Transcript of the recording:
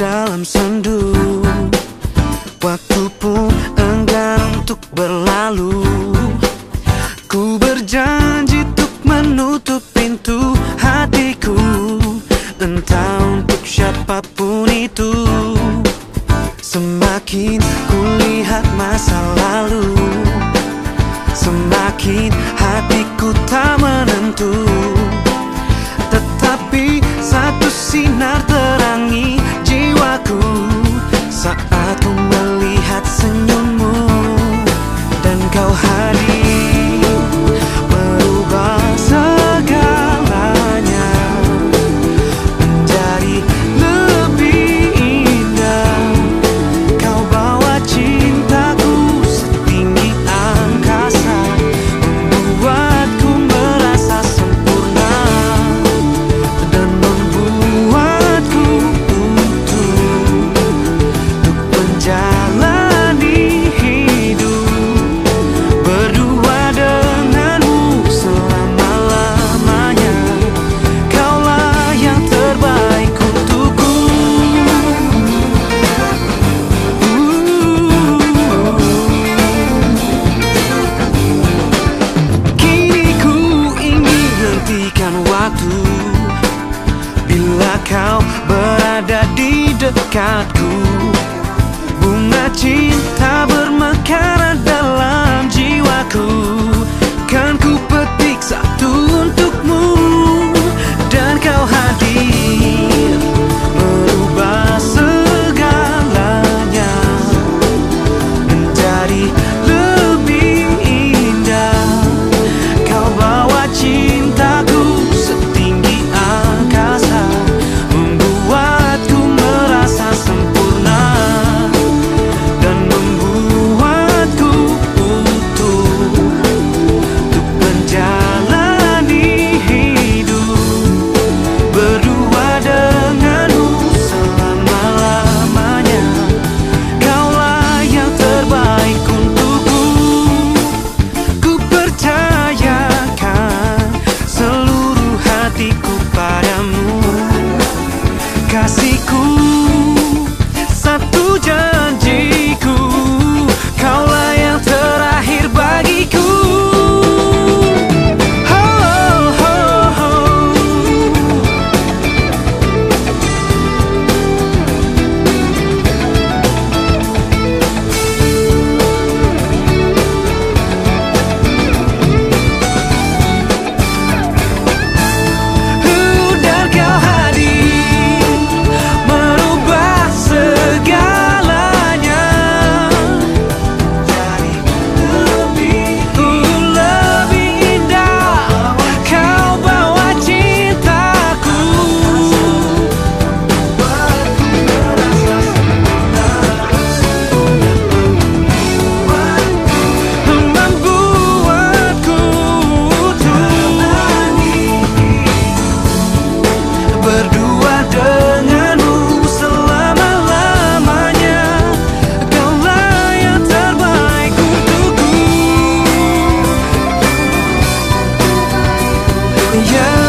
dalam sendu. Waktu pun enggan untuk berlalu. Ku berjanji untuk menutup pintu hatiku. Entah untuk siapa pun itu. Semakin kulihat masa lalu Semakin hatiku tak menentu. Tetapi satu sinar 싹 di dekatku. Bunga cinta bermekaran dalam jiwaku. Kan ku petik satu untukmu kasihku yeah